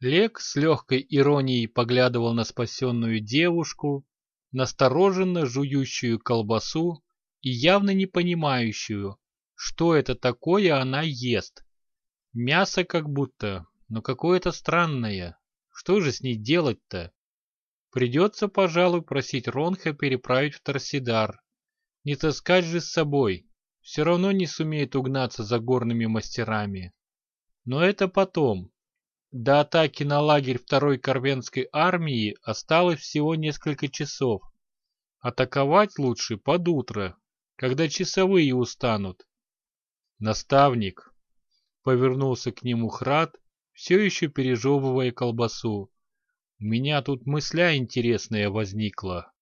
Лек с легкой иронией поглядывал на спасенную девушку, настороженно жующую колбасу и явно не понимающую, что это такое она ест. Мясо как будто, но какое-то странное. Что же с ней делать-то? Придется, пожалуй, просить Ронха переправить в Торсидар. Не таскать же с собой. Все равно не сумеет угнаться за горными мастерами. Но это потом. До атаки на лагерь второй Корвенской армии осталось всего несколько часов. Атаковать лучше под утро, когда часовые устанут. Наставник. Повернулся к нему Храд, все еще пережевывая колбасу. У меня тут мысля интересная возникла.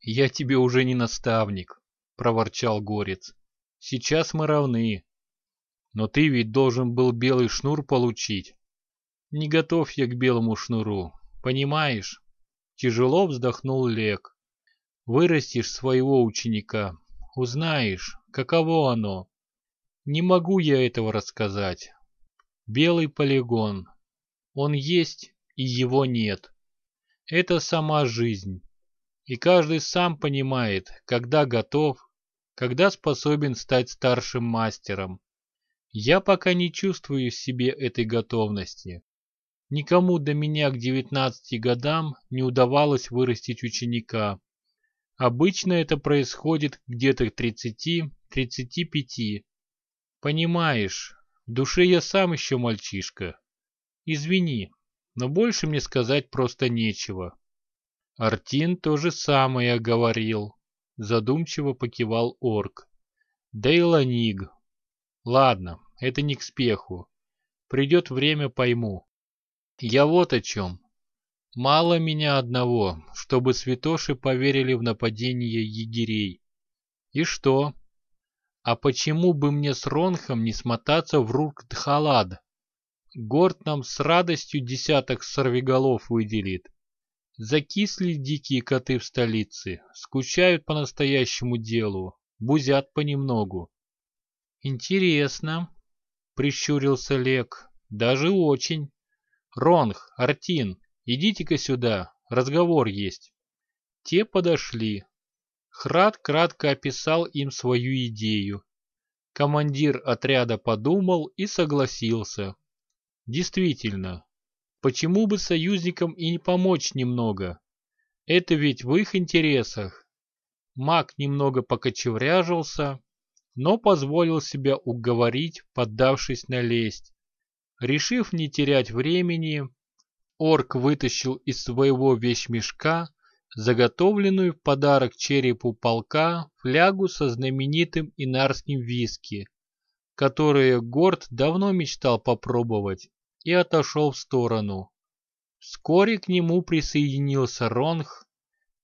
Я тебе уже не наставник, проворчал Горец. Сейчас мы равны. Но ты ведь должен был белый шнур получить. Не готов я к белому шнуру, понимаешь? Тяжело вздохнул Лек. Вырастешь своего ученика, узнаешь, каково оно. Не могу я этого рассказать. Белый полигон. Он есть, и его нет. Это сама жизнь. И каждый сам понимает, когда готов, когда способен стать старшим мастером. Я пока не чувствую в себе этой готовности. Никому до меня к 19 годам не удавалось вырастить ученика. Обычно это происходит где-то к 30-35. Понимаешь, в душе я сам еще мальчишка. Извини, но больше мне сказать просто нечего. Артин то же самое говорил. Задумчиво покивал орк. Да и Ланиг. Ладно, это не к спеху. Придет время, пойму. Я вот о чем. Мало меня одного, чтобы святоши поверили в нападение егерей. И что? А почему бы мне с Ронхом не смотаться в Рук-Дхалад? Горд нам с радостью десяток сорвиголов выделит. Закисли дикие коты в столице, скучают по настоящему делу, бузят понемногу. Интересно, прищурился Лек, даже очень. Ронх, Артин, идите-ка сюда, разговор есть. Те подошли. Храд кратко описал им свою идею. Командир отряда подумал и согласился. Действительно, почему бы союзникам и не помочь немного? Это ведь в их интересах. Маг немного покочевряжился, но позволил себя уговорить, поддавшись на лесть. Решив не терять времени, орк вытащил из своего вещмешка заготовленную в подарок черепу полка флягу со знаменитым инарским виски, которое Горд давно мечтал попробовать, и отошел в сторону. Вскоре к нему присоединился Ронх,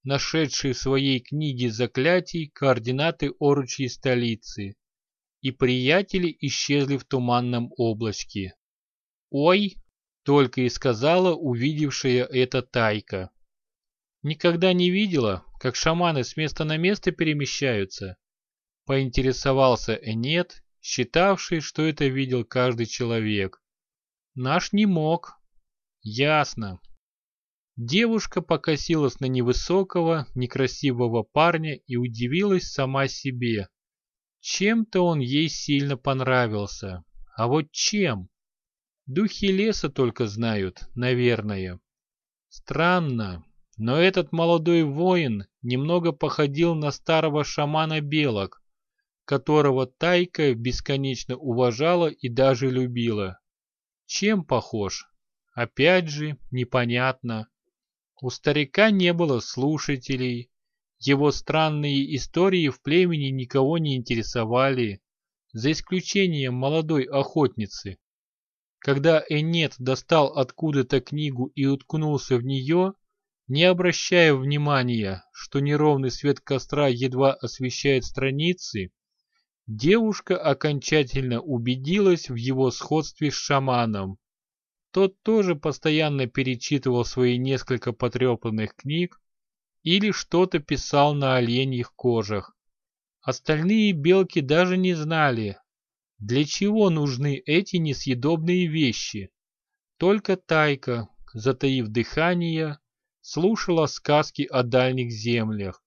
нашедший в своей книге заклятий координаты оручьей столицы, и приятели исчезли в туманном облачке. «Ой!» — только и сказала увидевшая это Тайка. «Никогда не видела, как шаманы с места на место перемещаются?» Поинтересовался Энет считавший, что это видел каждый человек. Наш не мог. Ясно. Девушка покосилась на невысокого, некрасивого парня и удивилась сама себе. Чем-то он ей сильно понравился. А вот чем? Духи леса только знают, наверное. Странно, но этот молодой воин немного походил на старого шамана белок, которого Тайка бесконечно уважала и даже любила. Чем похож? Опять же, непонятно. У старика не было слушателей, его странные истории в племени никого не интересовали, за исключением молодой охотницы. Когда Энет достал откуда-то книгу и уткнулся в нее, не обращая внимания, что неровный свет костра едва освещает страницы, Девушка окончательно убедилась в его сходстве с шаманом. Тот тоже постоянно перечитывал свои несколько потрепанных книг или что-то писал на оленьих кожах. Остальные белки даже не знали, для чего нужны эти несъедобные вещи. Только Тайка, затаив дыхание, слушала сказки о дальних землях.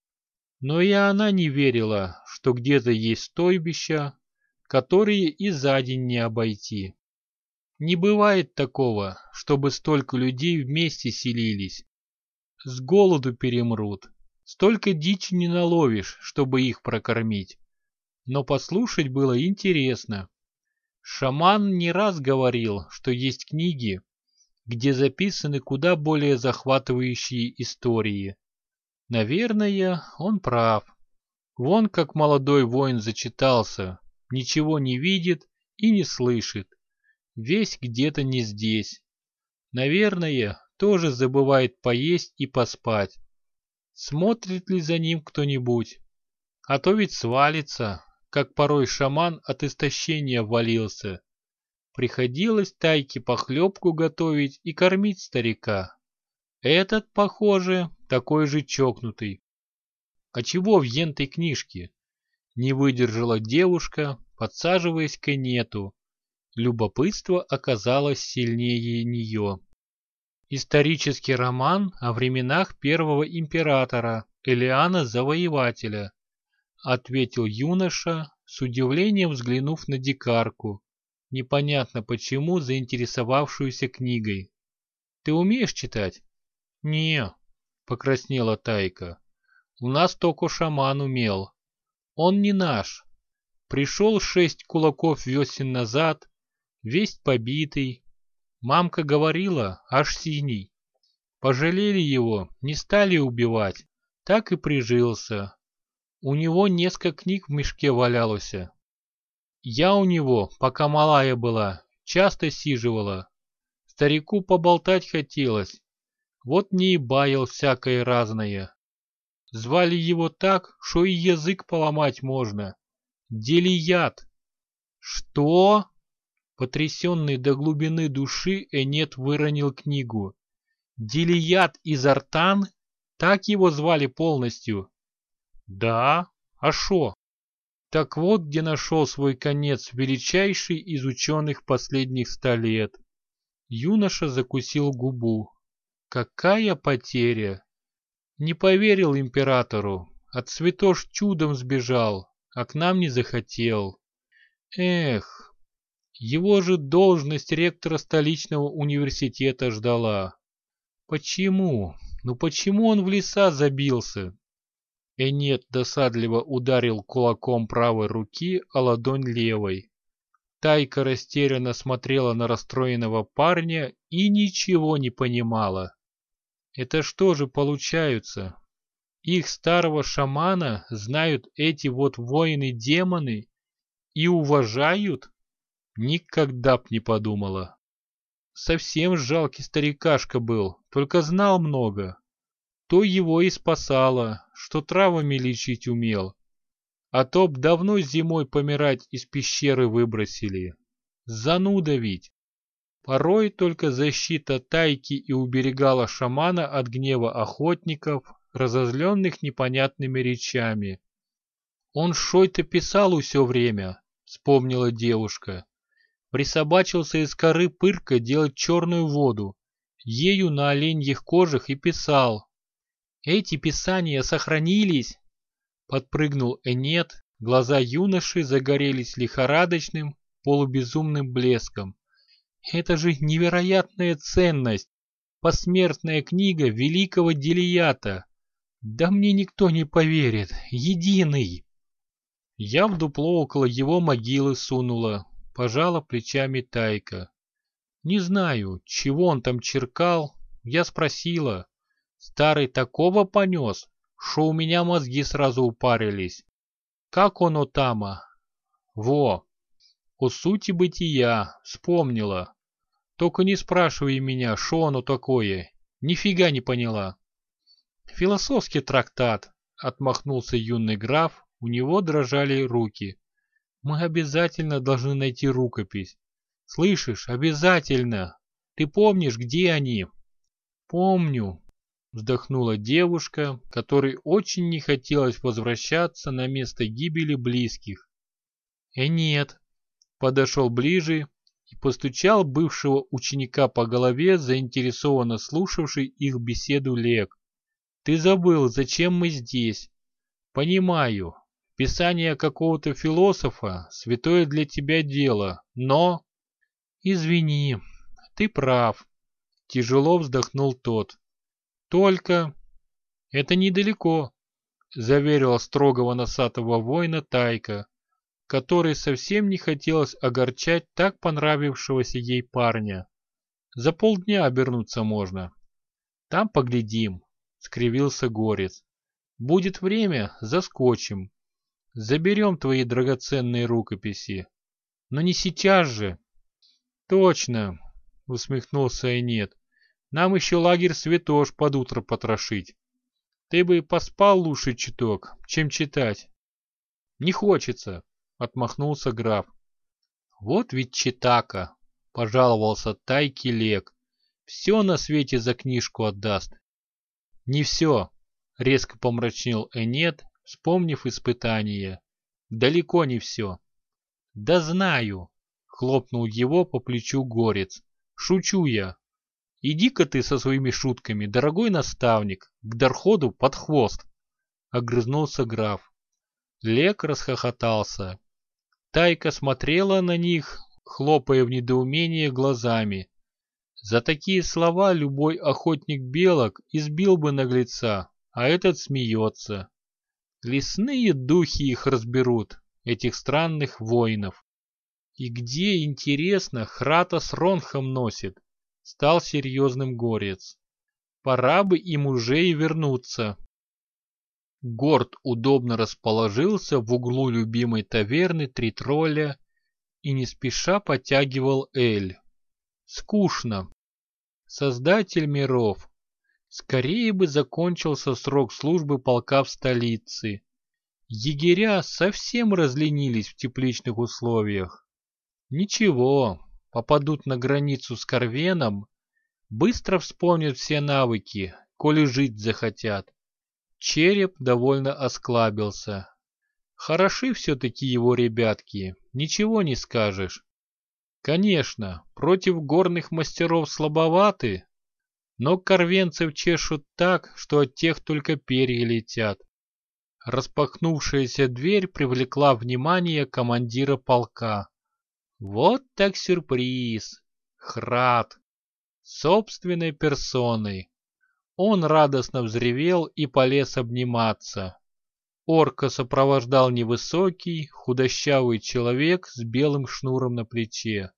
Но и она не верила, что где-то есть стойбища, которые и за день не обойти. Не бывает такого, чтобы столько людей вместе селились. С голоду перемрут. Столько дичи не наловишь, чтобы их прокормить. Но послушать было интересно. Шаман не раз говорил, что есть книги, где записаны куда более захватывающие истории. Наверное, он прав. Вон как молодой воин зачитался, ничего не видит и не слышит весь где-то не здесь. Наверное, тоже забывает поесть и поспать. Смотрит ли за ним кто-нибудь? А то ведь свалится, как порой шаман от истощения валился. Приходилось тайке похлебку готовить и кормить старика. Этот, похоже, такой же чокнутый. А чего в ентой книжке? Не выдержала девушка, подсаживаясь к Энету, Любопытство оказалось сильнее нее. Исторический роман о временах первого императора Элиана Завоевателя, ответил юноша, с удивлением взглянув на дикарку, непонятно почему заинтересовавшуюся книгой. Ты умеешь читать? Не, покраснела Тайка. У нас только шаман умел. Он не наш. Пришел шесть кулаков весен назад, весь побитый. Мамка говорила, аж синий. Пожалели его, не стали убивать, так и прижился. У него несколько книг в мешке валялось. Я у него, пока малая была, часто сиживала. Старику поболтать хотелось, вот не и баял всякое разное. Звали его так, что и язык поломать можно. Делият. Что? Потрясенный до глубины души, Энет выронил книгу. Дилият из Артан? Так его звали полностью? Да, а шо? Так вот, где нашел свой конец величайший из ученых последних ста лет. Юноша закусил губу. Какая потеря! Не поверил императору, от цветош чудом сбежал, а к нам не захотел. Эх, его же должность ректора столичного университета ждала. Почему? Ну почему он в леса забился? Энет досадливо ударил кулаком правой руки о ладонь левой. Тайка растерянно смотрела на расстроенного парня и ничего не понимала. Это что же получается? Их старого шамана знают эти вот воины-демоны и уважают? Никогда б не подумала. Совсем жалкий старикашка был, только знал много. То его и спасало, что травами лечить умел. А то б давно зимой помирать из пещеры выбросили. Зануда ведь. Порой только защита тайки и уберегала шамана от гнева охотников, разозленных непонятными речами. «Он шой-то писал все время», — вспомнила девушка присобачился из коры пырка делать черную воду, ею на оленьих кожах и писал. «Эти писания сохранились!» Подпрыгнул Энет, глаза юноши загорелись лихорадочным, полубезумным блеском. «Это же невероятная ценность! Посмертная книга великого Делията! Да мне никто не поверит! Единый!» Я в дупло около его могилы сунула, Пожала плечами Тайка. Не знаю, чего он там черкал, я спросила. Старый такого понес, что у меня мозги сразу упарились. Как он отама? Во! О сути бытия, вспомнила. Только не спрашивай меня, что оно такое. Нифига не поняла. Философский трактат, отмахнулся юный граф, у него дрожали руки. Мы обязательно должны найти рукопись. Слышишь, обязательно. Ты помнишь, где они? Помню, вздохнула девушка, которой очень не хотелось возвращаться на место гибели близких. Э нет, подошел ближе и постучал бывшего ученика по голове, заинтересованно слушавший их беседу Лек. «Ты забыл, зачем мы здесь?» «Понимаю. Писание какого-то философа — святое для тебя дело, но...» «Извини, ты прав», — тяжело вздохнул тот. «Только...» «Это недалеко», — заверила строгого носатого воина Тайка которой совсем не хотелось огорчать так понравившегося ей парня. За полдня обернуться можно. Там поглядим, скривился Горец. Будет время, заскочим. Заберем твои драгоценные рукописи. Но не сейчас же. Точно, усмехнулся Энет. Нам еще лагерь Святош под утро потрошить. Ты бы поспал лучше чуток, чем читать. Не хочется, отмахнулся граф. Вот ведь читака, пожаловался Тайки Лек. Все на свете за книжку отдаст. Не все, резко помрачнел Энет, вспомнив испытание. Далеко не все. Да знаю, хлопнул его по плечу горец. Шучу я. Иди-ка ты со своими шутками, дорогой наставник, к Дарходу под хвост. Огрызнулся граф. Лек расхохотался. Тайка смотрела на них, хлопая в недоумении глазами. За такие слова любой охотник белок избил бы наглеца, а этот смеется. Лесные духи их разберут, этих странных воинов. И где, интересно, Храта с Ронхом носит? Стал серьезным горец. Пора бы им уже и вернуться. Горд удобно расположился в углу любимой таверны «Три тролля» и не спеша потягивал эль. Скучно. Создатель миров. Скорее бы закончился срок службы полка в столице. Егеря совсем разленились в тепличных условиях. Ничего, попадут на границу с Корвеном, быстро вспомнят все навыки, коли жить захотят. Череп довольно осклабился. Хороши все-таки его ребятки, ничего не скажешь. Конечно, против горных мастеров слабоваты, но корвенцев чешут так, что от тех только перья летят. Распахнувшаяся дверь привлекла внимание командира полка. Вот так сюрприз! Храд! Собственной персоной. Он радостно взревел и полез обниматься. Орка сопровождал невысокий, худощавый человек с белым шнуром на плече.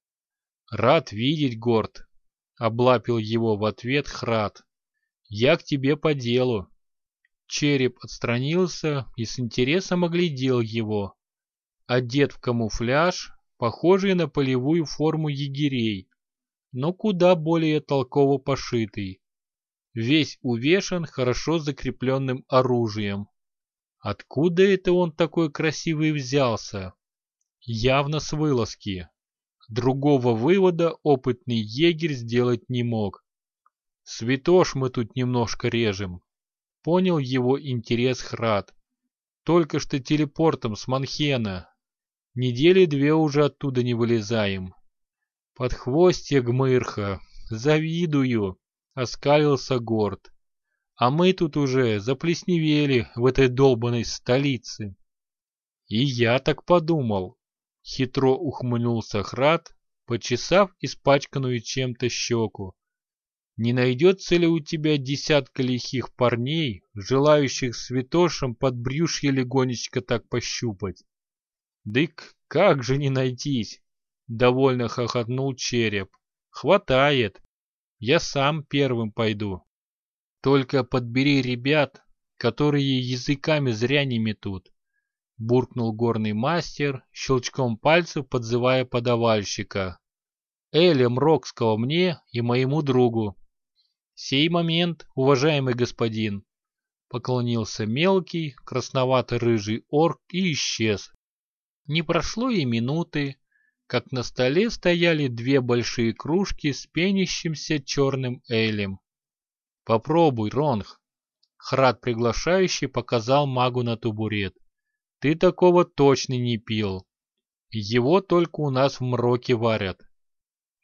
«Рад видеть, Горд!» — облапил его в ответ Храд. «Я к тебе по делу». Череп отстранился и с интересом оглядел его. Одет в камуфляж, похожий на полевую форму егерей, но куда более толково пошитый весь увешан хорошо закрепленным оружием. Откуда это он такой красивый взялся? Явно с вылазки. Другого вывода опытный егерь сделать не мог. Святош мы тут немножко режем. Понял его интерес Храд. Только что телепортом с Манхена. Недели две уже оттуда не вылезаем. Под хвостье Гмырха. Завидую оскалился Горд. А мы тут уже заплесневели в этой долбанной столице. И я так подумал. Хитро ухмыльнулся Храд, почесав испачканную чем-то щеку. Не найдется ли у тебя десятка лихих парней, желающих святошем под брюшье легонечко так пощупать? Дык, как же не найтись? Довольно хохотнул череп. Хватает. Я сам первым пойду. Только подбери ребят, которые языками зря не метут. Буркнул горный мастер, щелчком пальцев подзывая подавальщика. Эля Мрокского мне и моему другу. Сей момент, уважаемый господин, поклонился мелкий, красновато-рыжий орк и исчез. Не прошло и минуты, как на столе стояли две большие кружки с пенящимся черным элем. «Попробуй, Ронх!» Храд приглашающий показал магу на табурет. «Ты такого точно не пил. Его только у нас в мроке варят.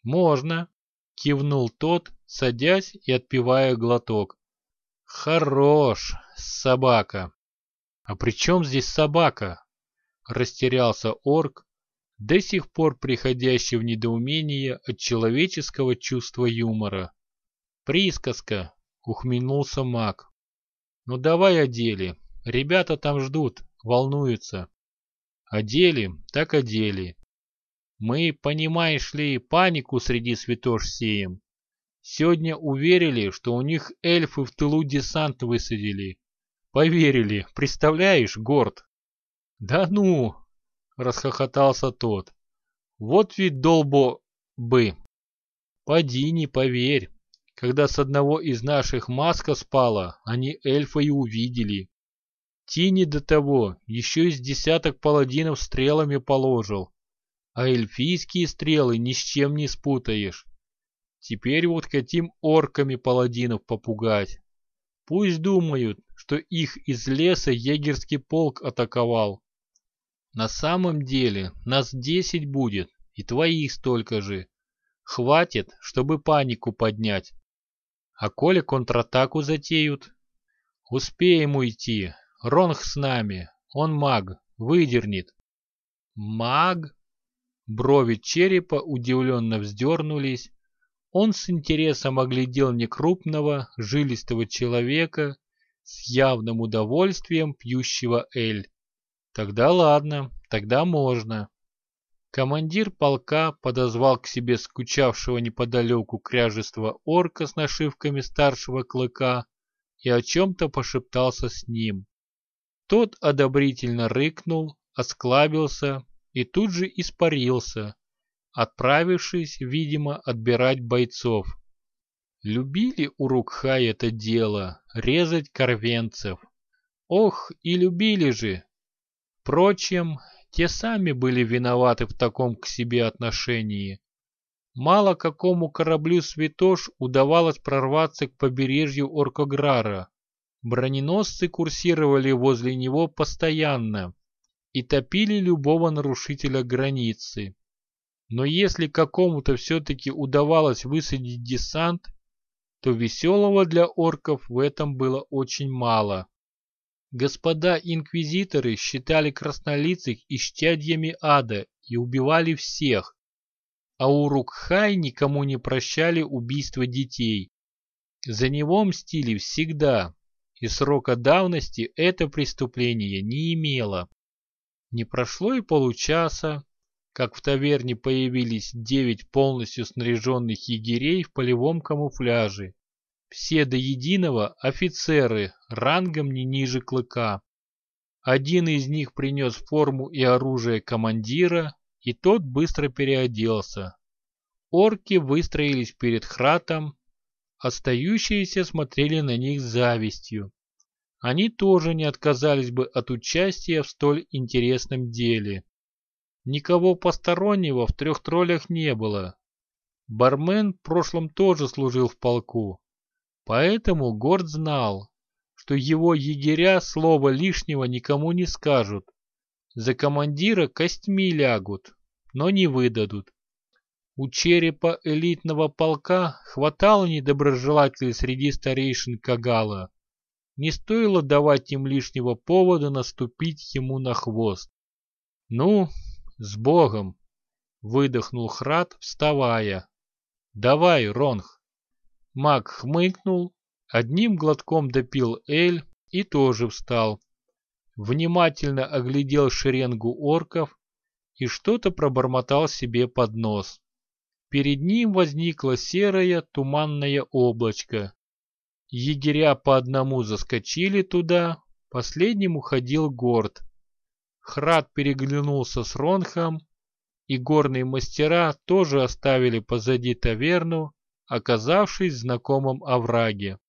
Можно, кивнул тот, садясь и отпивая глоток. Хорош, собака. А при чем здесь собака? Растерялся орк, до сих пор приходящий в недоумение от человеческого чувства юмора. Присказка, ухмыльнулся маг. Ну давай о деле. Ребята там ждут, волнуются. О деле, так о деле. Мы, понимаешь ли, панику среди святош сеем. Сегодня уверили, что у них эльфы в тылу десант высадили. Поверили, представляешь, Горд? Да ну, расхохотался тот. Вот ведь долбо бы. Поди не поверь. Когда с одного из наших маска спала, они эльфа и увидели. Тини до того еще из десяток паладинов стрелами положил а эльфийские стрелы ни с чем не спутаешь. Теперь вот хотим орками паладинов попугать. Пусть думают, что их из леса егерский полк атаковал. На самом деле нас десять будет, и твоих столько же. Хватит, чтобы панику поднять. А коли контратаку затеют? Успеем уйти. Ронх с нами. Он маг. Выдернет. Маг? Брови черепа удивленно вздернулись. Он с интересом оглядел некрупного, жилистого человека с явным удовольствием пьющего эль. Тогда ладно, тогда можно. Командир полка подозвал к себе скучавшего неподалеку кряжества орка с нашивками старшего клыка и о чем-то пошептался с ним. Тот одобрительно рыкнул, осклабился и тут же испарился, отправившись, видимо, отбирать бойцов. Любили у Рукхай это дело — резать корвенцев. Ох, и любили же! Впрочем, те сами были виноваты в таком к себе отношении. Мало какому кораблю «Святош» удавалось прорваться к побережью Оркограра. Броненосцы курсировали возле него постоянно, и топили любого нарушителя границы. Но если какому-то все-таки удавалось высадить десант, то веселого для орков в этом было очень мало. Господа инквизиторы считали краснолицых исчадьями ада и убивали всех, а у Рукхай никому не прощали убийство детей. За него мстили всегда, и срока давности это преступление не имело. Не прошло и получаса, как в таверне появились девять полностью снаряженных егерей в полевом камуфляже. Все до единого офицеры, рангом не ниже клыка. Один из них принес форму и оружие командира, и тот быстро переоделся. Орки выстроились перед хратом, остающиеся смотрели на них с завистью они тоже не отказались бы от участия в столь интересном деле. Никого постороннего в трех троллях не было. Бармен в прошлом тоже служил в полку, поэтому Горд знал, что его егеря слова лишнего никому не скажут. За командира костьми лягут, но не выдадут. У черепа элитного полка хватало недоброжелателей среди старейшин Кагала. Не стоило давать им лишнего повода наступить ему на хвост. «Ну, с Богом!» — выдохнул Храд, вставая. «Давай, Ронх!» Маг хмыкнул, одним глотком допил Эль и тоже встал. Внимательно оглядел шеренгу орков и что-то пробормотал себе под нос. Перед ним возникло серое туманное облачко, Егеря по одному заскочили туда, последним уходил Горд. Храд переглянулся с Ронхом, и горные мастера тоже оставили позади таверну, оказавшись в знакомом овраге.